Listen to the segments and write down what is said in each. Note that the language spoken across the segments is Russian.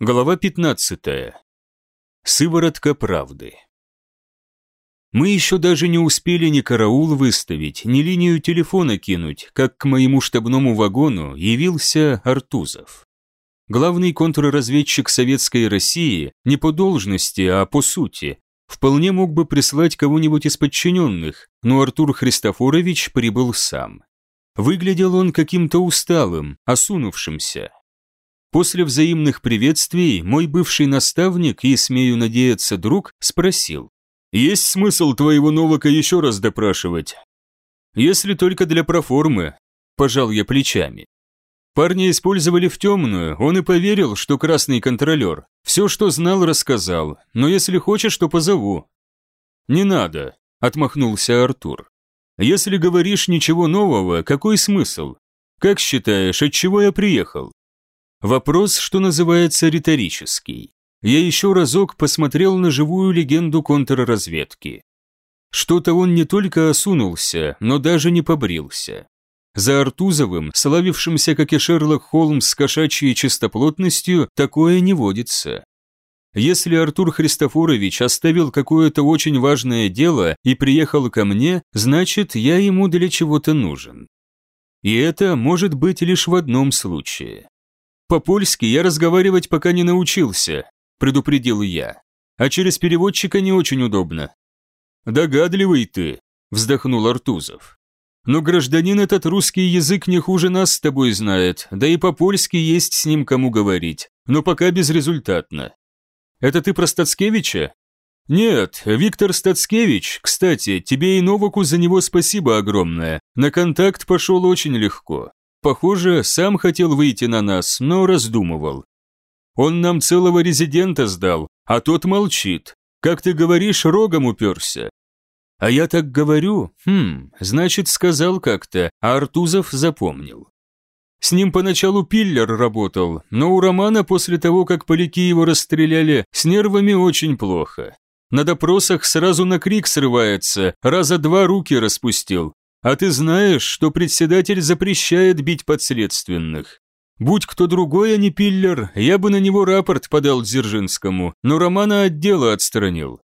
Глава 15. Сыворотка правды. Мы еще даже не успели ни караул выставить, ни линию телефона кинуть, как к моему штабному вагону явился Артузов. Главный контрразведчик Советской России не по должности, а по сути. Вполне мог бы прислать кого-нибудь из подчиненных, но Артур Христофорович прибыл сам. Выглядел он каким-то усталым, осунувшимся, После взаимных приветствий мой бывший наставник и, смею надеяться, друг спросил. «Есть смысл твоего Новака еще раз допрашивать?» «Если только для проформы», – пожал я плечами. Парня использовали в темную, он и поверил, что красный контролер. Все, что знал, рассказал, но если хочешь, то позову». «Не надо», – отмахнулся Артур. «Если говоришь ничего нового, какой смысл? Как считаешь, от чего я приехал?» Вопрос, что называется, риторический. Я еще разок посмотрел на живую легенду контрразведки. Что-то он не только осунулся, но даже не побрился. За Артузовым, славившимся, как и Шерлок Холмс, с кошачьей чистоплотностью, такое не водится. Если Артур Христофорович оставил какое-то очень важное дело и приехал ко мне, значит, я ему для чего-то нужен. И это может быть лишь в одном случае. «По-польски я разговаривать пока не научился», – предупредил я. «А через переводчика не очень удобно». «Догадливый ты», – вздохнул Артузов. «Но гражданин этот русский язык не хуже нас с тобой знает, да и по-польски есть с ним кому говорить, но пока безрезультатно». «Это ты про Стацкевича?» «Нет, Виктор Стацкевич, кстати, тебе и Новаку за него спасибо огромное. На контакт пошел очень легко. Похоже, сам хотел выйти на нас, но раздумывал. Он нам целого резидента сдал, а тот молчит. Как ты говоришь, рогом уперся. А я так говорю, хм, значит, сказал как-то, а Артузов запомнил. С ним поначалу Пиллер работал, но у Романа после того, как поляки его расстреляли, с нервами очень плохо. На допросах сразу на крик срывается, раза два руки распустил, а ты знаешь, что председатель запрещает бить подследственных. Будь кто другой, а не Пиллер, я бы на него рапорт подал Дзержинскому, но Романа отдела отстранил.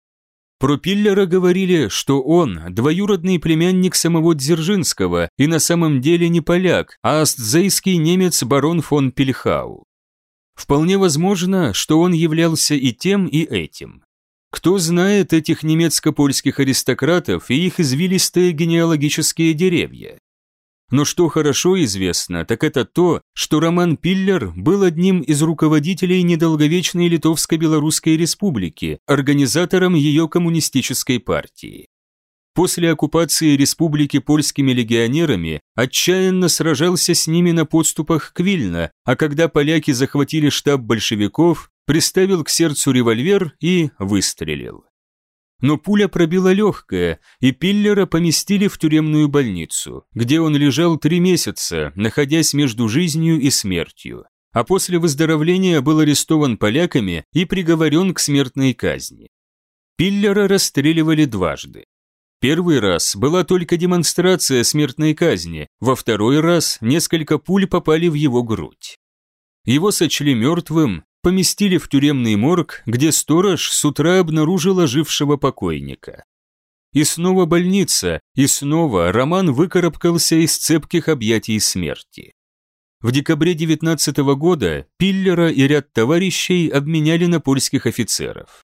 Про Пиллера говорили, что он двоюродный племянник самого Дзержинского и на самом деле не поляк, а астзейский немец барон фон Пельхау. Вполне возможно, что он являлся и тем, и этим. Кто знает этих немецко-польских аристократов и их извилистые генеалогические деревья? Но что хорошо известно, так это то, что Роман Пиллер был одним из руководителей недолговечной Литовско-Белорусской республики, организатором ее коммунистической партии. После оккупации республики польскими легионерами отчаянно сражался с ними на подступах к Вильно, а когда поляки захватили штаб большевиков, приставил к сердцу револьвер и выстрелил. Но пуля пробила легкое, и Пиллера поместили в тюремную больницу, где он лежал три месяца, находясь между жизнью и смертью, а после выздоровления был арестован поляками и приговорен к смертной казни. Пиллера расстреливали дважды. Первый раз была только демонстрация смертной казни, во второй раз несколько пуль попали в его грудь. Его сочли мертвым, поместили в тюремный морг, где сторож с утра обнаружил ожившего покойника. И снова больница, и снова Роман выкарабкался из цепких объятий смерти. В декабре 19 года Пиллера и ряд товарищей обменяли на польских офицеров.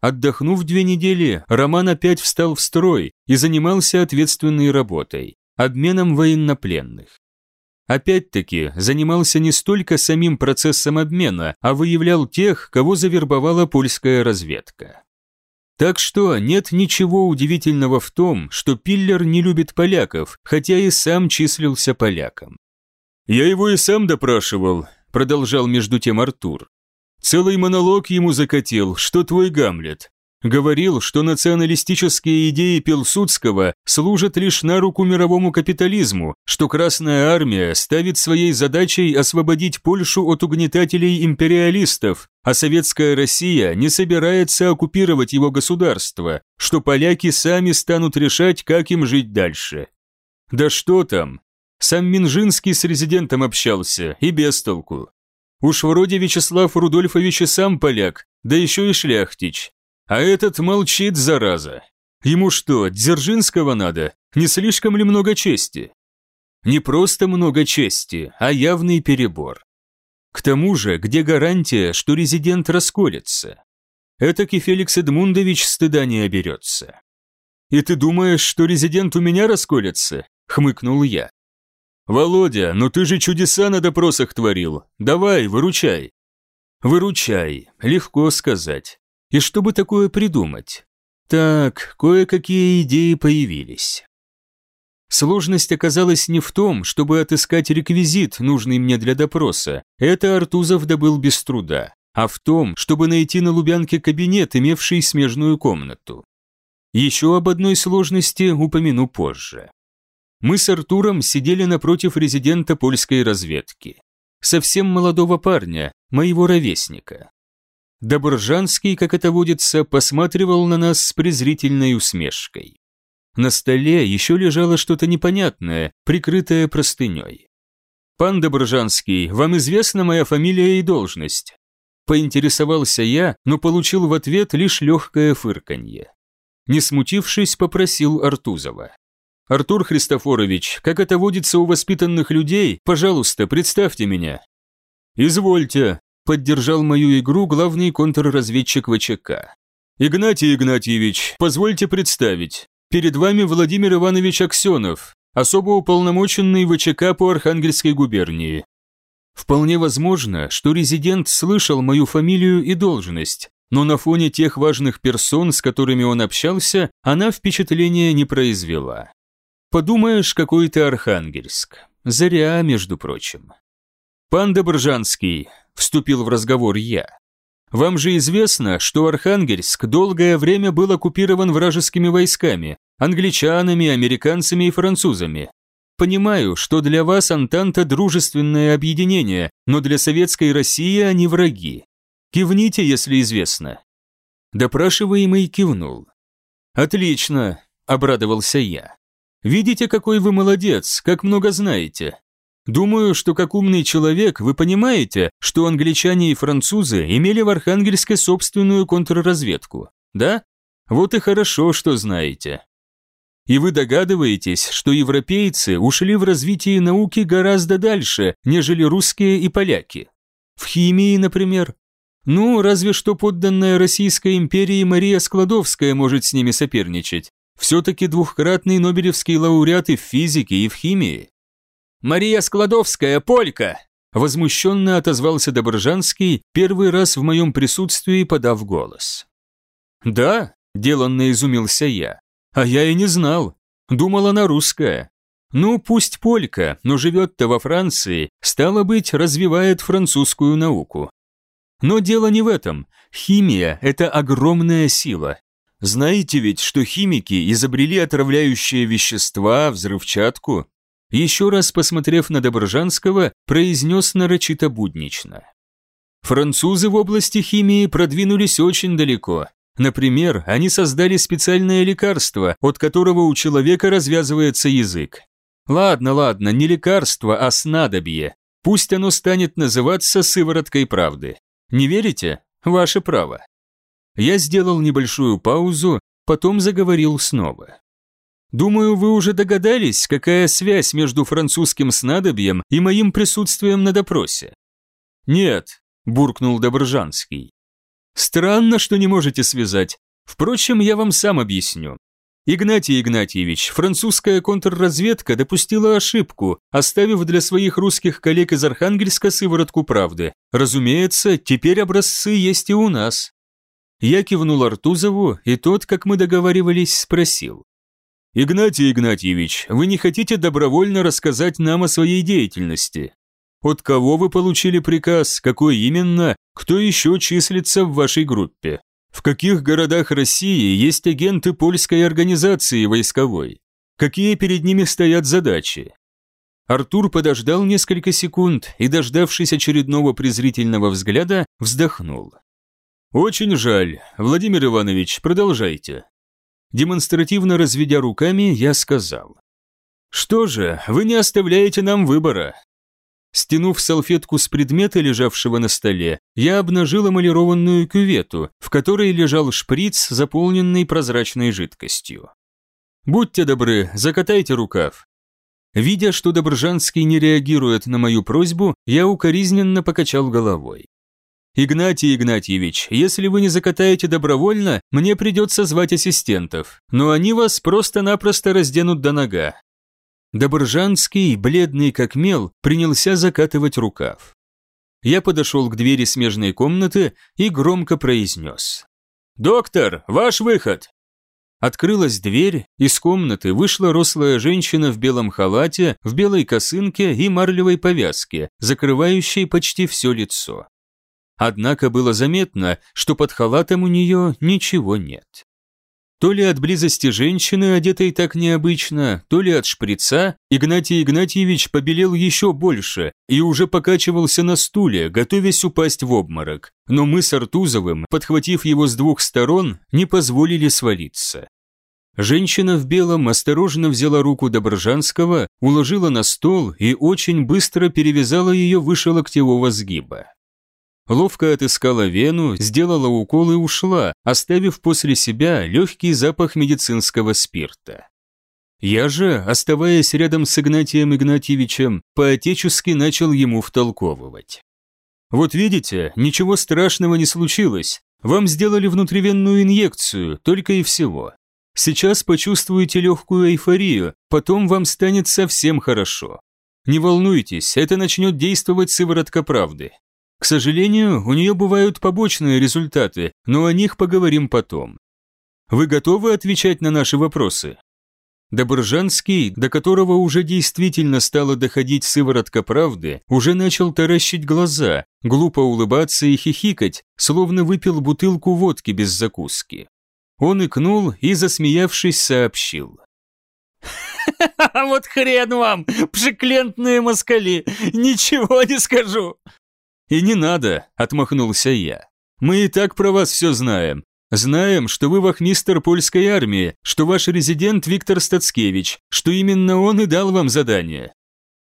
Отдохнув две недели, Роман опять встал в строй и занимался ответственной работой – обменом военнопленных опять-таки занимался не столько самим процессом обмена, а выявлял тех, кого завербовала польская разведка. Так что нет ничего удивительного в том, что Пиллер не любит поляков, хотя и сам числился поляком. «Я его и сам допрашивал», – продолжал между тем Артур. «Целый монолог ему закатил, что твой Гамлет. Говорил, что националистические идеи Пилсудского служат лишь на руку мировому капитализму, что Красная Армия ставит своей задачей освободить Польшу от угнетателей-империалистов, а Советская Россия не собирается оккупировать его государство, что поляки сами станут решать, как им жить дальше. Да что там? Сам Минжинский с резидентом общался, и без толку. Уж вроде Вячеслав Рудольфович и сам поляк, да еще и шляхтич. А этот молчит, зараза. Ему что, Дзержинского надо? Не слишком ли много чести? Не просто много чести, а явный перебор. К тому же, где гарантия, что резидент расколется? Этак и Феликс Эдмундович стыда не оберется. «И ты думаешь, что резидент у меня расколется?» – хмыкнул я. «Володя, ну ты же чудеса на допросах творил. Давай, выручай». «Выручай, легко сказать. И чтобы такое придумать? Так, кое-какие идеи появились. Сложность оказалась не в том, чтобы отыскать реквизит, нужный мне для допроса. Это Артузов добыл без труда. А в том, чтобы найти на Лубянке кабинет, имевший смежную комнату. Еще об одной сложности упомяну позже. Мы с Артуром сидели напротив резидента польской разведки. Совсем молодого парня, моего ровесника. Добржанский, как это водится, посматривал на нас с презрительной усмешкой. На столе еще лежало что-то непонятное, прикрытое простыней. «Пан Добржанский, вам известна моя фамилия и должность?» Поинтересовался я, но получил в ответ лишь легкое фырканье. Не смутившись, попросил Артузова. «Артур Христофорович, как это водится у воспитанных людей, пожалуйста, представьте меня». «Извольте», поддержал мою игру главный контрразведчик ВЧК. «Игнатий Игнатьевич, позвольте представить. Перед вами Владимир Иванович Аксенов, особо уполномоченный ВЧК по Архангельской губернии. Вполне возможно, что резидент слышал мою фамилию и должность, но на фоне тех важных персон, с которыми он общался, она впечатления не произвела. Подумаешь, какой-то Архангельск. Заря, между прочим. Пан Добржанский, вступил в разговор я. Вам же известно, что Архангельск долгое время был оккупирован вражескими войсками, англичанами, американцами и французами. Понимаю, что для вас Антанта дружественное объединение, но для советской России они враги. Кивните, если известно. Допрашиваемый кивнул. Отлично, обрадовался я. Видите, какой вы молодец, как много знаете. Думаю, что как умный человек вы понимаете, что англичане и французы имели в Архангельске собственную контрразведку, да? Вот и хорошо, что знаете. И вы догадываетесь, что европейцы ушли в развитии науки гораздо дальше, нежели русские и поляки. В химии, например. Ну, разве что подданная Российской империи Мария Складовская может с ними соперничать. Все-таки двухкратный Нобелевский лауреат и в физике, и в химии. «Мария Складовская, полька!» Возмущенно отозвался Добржанский, первый раз в моем присутствии подав голос. «Да», – деланно изумился я, – «а я и не знал. Думал, она русская. Ну, пусть полька, но живет-то во Франции, стало быть, развивает французскую науку. Но дело не в этом. Химия – это огромная сила. Знаете ведь, что химики изобрели отравляющие вещества, взрывчатку, еще раз посмотрев на Добржанского, произнес нарочито буднично. Французы в области химии продвинулись очень далеко. Например, они создали специальное лекарство, от которого у человека развязывается язык. Ладно, ладно, не лекарство, а снадобье. Пусть оно станет называться сывороткой правды. Не верите? Ваше право. Я сделал небольшую паузу, потом заговорил снова. Думаю, вы уже догадались, какая связь между французским снадобьем и моим присутствием на допросе. Нет, буркнул Добржанский. Странно, что не можете связать. Впрочем, я вам сам объясню. Игнатий Игнатьевич, французская контрразведка допустила ошибку, оставив для своих русских коллег из Архангельска сыворотку правды. Разумеется, теперь образцы есть и у нас. Я кивнул Артузову, и тот, как мы договаривались, спросил. «Игнатий Игнатьевич, вы не хотите добровольно рассказать нам о своей деятельности? От кого вы получили приказ, какой именно, кто еще числится в вашей группе? В каких городах России есть агенты польской организации войсковой? Какие перед ними стоят задачи?» Артур подождал несколько секунд и, дождавшись очередного презрительного взгляда, вздохнул. «Очень жаль. Владимир Иванович, продолжайте». Демонстративно разведя руками, я сказал. «Что же, вы не оставляете нам выбора. Стянув салфетку с предмета, лежавшего на столе, я обнажил эмалированную кювету, в которой лежал шприц, заполненный прозрачной жидкостью. «Будьте добры, закатайте рукав». Видя, что Добржанский не реагирует на мою просьбу, я укоризненно покачал головой. «Игнатий Игнатьевич, если вы не закатаете добровольно, мне придется звать ассистентов, но они вас просто-напросто разденут до нога. Добржанский, бледный как мел, принялся закатывать рукав. Я подошел к двери смежной комнаты и громко произнес. «Доктор, ваш выход!» Открылась дверь, из комнаты вышла рослая женщина в белом халате, в белой косынке и марлевой повязке, закрывающей почти все лицо. Однако было заметно, что под халатом у нее ничего нет. То ли от близости женщины, одетой так необычно, то ли от шприца, Игнатий Игнатьевич побелел еще больше и уже покачивался на стуле, готовясь упасть в обморок. Но мы с Артузовым, подхватив его с двух сторон, не позволили свалиться. Женщина в белом осторожно взяла руку Добржанского, уложила на стол и очень быстро перевязала ее выше локтевого сгиба ловко отыскала вену, сделала укол и ушла, оставив после себя легкий запах медицинского спирта. Я же, оставаясь рядом с Игнатием Игнатьевичем, по-отечески начал ему втолковывать. «Вот видите, ничего страшного не случилось. Вам сделали внутривенную инъекцию, только и всего. Сейчас почувствуете легкую эйфорию, потом вам станет совсем хорошо. Не волнуйтесь, это начнет действовать сыворотка правды. К сожалению, у нее бывают побочные результаты, но о них поговорим потом. Вы готовы отвечать на наши вопросы? Добржанский, до которого уже действительно стало доходить сыворотка правды, уже начал таращить глаза, глупо улыбаться и хихикать, словно выпил бутылку водки без закуски. Он икнул и, засмеявшись, сообщил. «Вот хрен вам, пшеклентные москали, ничего не скажу!» «И не надо», – отмахнулся я. «Мы и так про вас все знаем. Знаем, что вы вахмистр польской армии, что ваш резидент Виктор Стацкевич, что именно он и дал вам задание».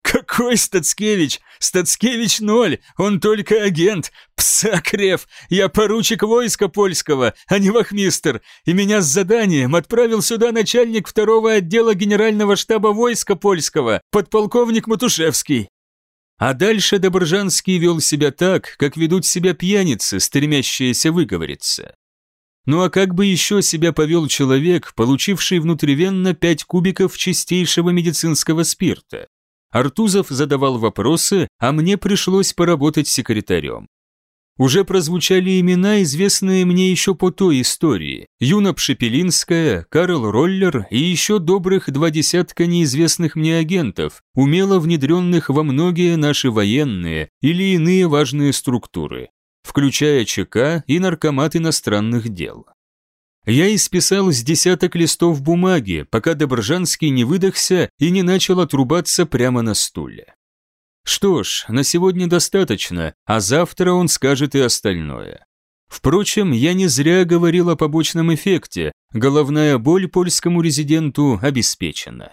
«Какой Стацкевич? Стацкевич ноль, он только агент. Псакрев, я поручик войска польского, а не вахмистр, и меня с заданием отправил сюда начальник второго отдела генерального штаба войска польского, подполковник Матушевский. А дальше Добржанский вел себя так, как ведут себя пьяницы, стремящиеся выговориться. Ну а как бы еще себя повел человек, получивший внутривенно 5 кубиков чистейшего медицинского спирта? Артузов задавал вопросы, а мне пришлось поработать секретарем. Уже прозвучали имена, известные мне еще по той истории. Юна Пшепелинская, Карл Роллер и еще добрых два десятка неизвестных мне агентов, умело внедренных во многие наши военные или иные важные структуры, включая ЧК и Наркомат иностранных дел. Я исписал с десяток листов бумаги, пока Добржанский не выдохся и не начал отрубаться прямо на стуле. Что ж, на сегодня достаточно, а завтра он скажет и остальное. Впрочем, я не зря говорил о побочном эффекте, головная боль польскому резиденту обеспечена.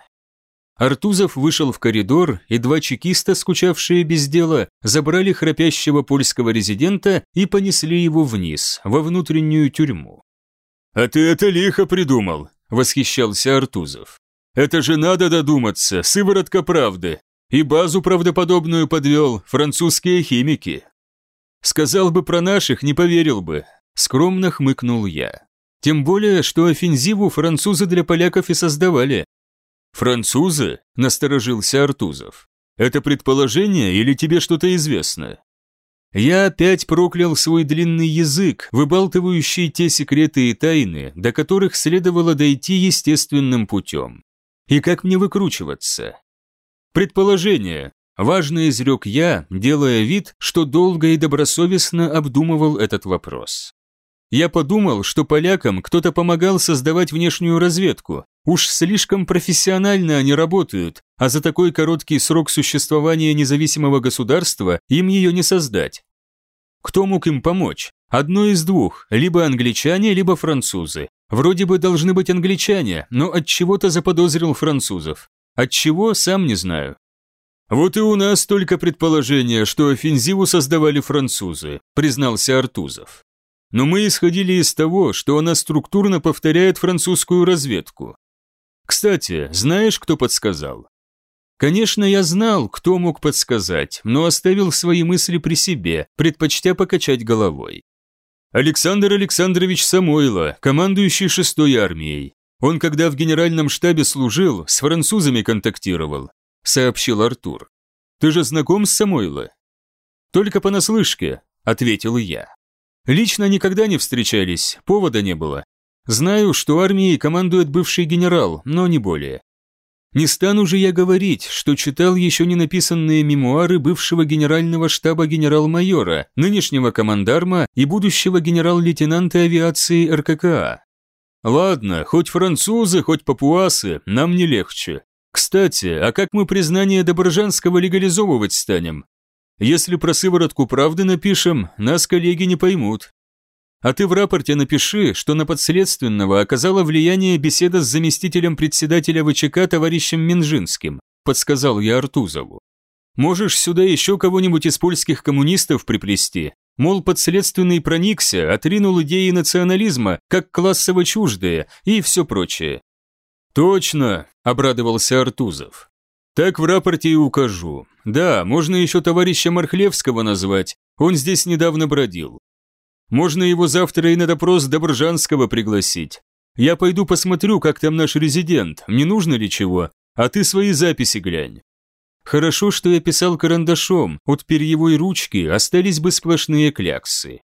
Артузов вышел в коридор, и два чекиста, скучавшие без дела, забрали храпящего польского резидента и понесли его вниз, во внутреннюю тюрьму. «А ты это лихо придумал», – восхищался Артузов. «Это же надо додуматься, сыворотка правды. И базу правдоподобную подвел, французские химики. Сказал бы про наших, не поверил бы. Скромно хмыкнул я. Тем более, что офензиву французы для поляков и создавали. Французы? Насторожился Артузов. Это предположение или тебе что-то известно? Я опять проклял свой длинный язык, выбалтывающий те секреты и тайны, до которых следовало дойти естественным путем. И как мне выкручиваться? Предположение. Важно изрек я, делая вид, что долго и добросовестно обдумывал этот вопрос. Я подумал, что полякам кто-то помогал создавать внешнюю разведку. Уж слишком профессионально они работают, а за такой короткий срок существования независимого государства им ее не создать. Кто мог им помочь? Одно из двух, либо англичане, либо французы. Вроде бы должны быть англичане, но от чего-то заподозрил французов. От чего, сам не знаю. Вот и у нас только предположение, что офензиву создавали французы, признался Артузов. Но мы исходили из того, что она структурно повторяет французскую разведку. Кстати, знаешь, кто подсказал? Конечно, я знал, кто мог подсказать, но оставил свои мысли при себе, предпочтя покачать головой. Александр Александрович Самойло, командующий шестой армией. Он, когда в генеральном штабе служил, с французами контактировал, сообщил Артур. Ты же знаком с Самойло? Только понаслышке, ответил я. Лично никогда не встречались, повода не было. Знаю, что армией командует бывший генерал, но не более. Не стану же я говорить, что читал еще не написанные мемуары бывшего генерального штаба генерал-майора, нынешнего командарма и будущего генерал-лейтенанта авиации РККА. Ладно, хоть французы, хоть папуасы, нам не легче. Кстати, а как мы признание Доброжанского легализовывать станем? Если про сыворотку правды напишем, нас коллеги не поймут. А ты в рапорте напиши, что на подследственного оказала влияние беседа с заместителем председателя ВЧК товарищем Минжинским, подсказал я Артузову. Можешь сюда еще кого-нибудь из польских коммунистов приплести. Мол, подследственный проникся, отринул идеи национализма, как классово чуждые, и все прочее. Точно, обрадовался Артузов. Так в рапорте и укажу. Да, можно еще товарища Мархлевского назвать, он здесь недавно бродил. Можно его завтра и на допрос Добржанского пригласить. Я пойду посмотрю, как там наш резидент, не нужно ли чего, а ты свои записи глянь. Хорошо, что я писал карандашом, от перьевой ручки остались бы сплошные кляксы.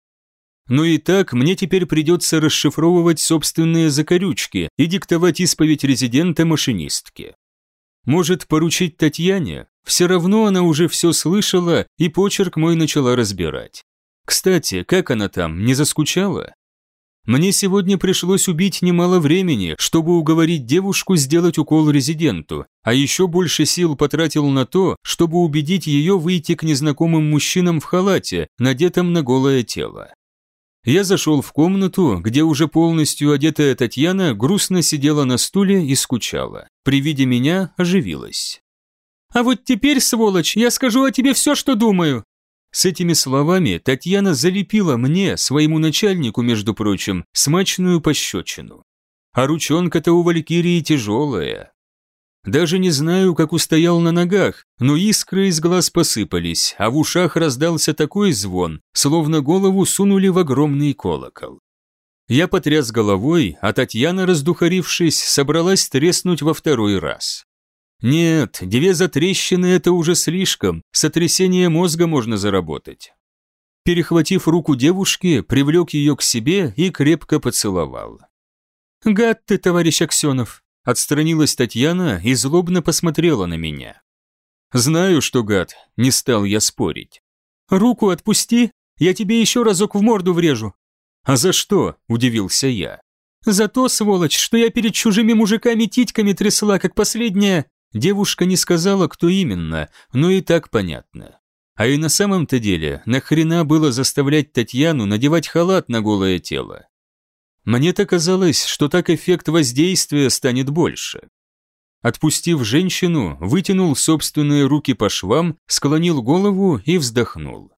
Но и так мне теперь придется расшифровывать собственные закорючки и диктовать исповедь резидента машинистке. Может, поручить Татьяне? Все равно она уже все слышала и почерк мой начала разбирать. Кстати, как она там, не заскучала? Мне сегодня пришлось убить немало времени, чтобы уговорить девушку сделать укол резиденту, а еще больше сил потратил на то, чтобы убедить ее выйти к незнакомым мужчинам в халате, надетом на голое тело. Я зашел в комнату, где уже полностью одетая Татьяна грустно сидела на стуле и скучала. При виде меня оживилась. «А вот теперь, сволочь, я скажу о тебе все, что думаю», с этими словами Татьяна залепила мне, своему начальнику, между прочим, смачную пощечину. А ручонка-то у Валькирии тяжелая. Даже не знаю, как устоял на ногах, но искры из глаз посыпались, а в ушах раздался такой звон, словно голову сунули в огромный колокол. Я потряс головой, а Татьяна, раздухарившись, собралась треснуть во второй раз. Нет, две затрещины – это уже слишком, сотрясение мозга можно заработать. Перехватив руку девушки, привлек ее к себе и крепко поцеловал. «Гад ты, товарищ Аксенов!» – отстранилась Татьяна и злобно посмотрела на меня. «Знаю, что гад, не стал я спорить. Руку отпусти, я тебе еще разок в морду врежу». «А за что?» – удивился я. «За то, сволочь, что я перед чужими мужиками титьками трясла, как последняя...» Девушка не сказала, кто именно, но и так понятно. А и на самом-то деле, нахрена было заставлять Татьяну надевать халат на голое тело? Мне-то казалось, что так эффект воздействия станет больше. Отпустив женщину, вытянул собственные руки по швам, склонил голову и вздохнул.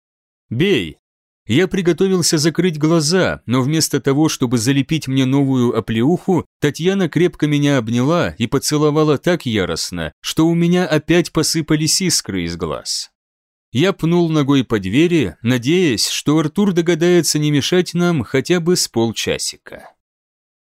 «Бей!» Я приготовился закрыть глаза, но вместо того, чтобы залепить мне новую оплеуху, Татьяна крепко меня обняла и поцеловала так яростно, что у меня опять посыпались искры из глаз. Я пнул ногой по двери, надеясь, что Артур догадается не мешать нам хотя бы с полчасика.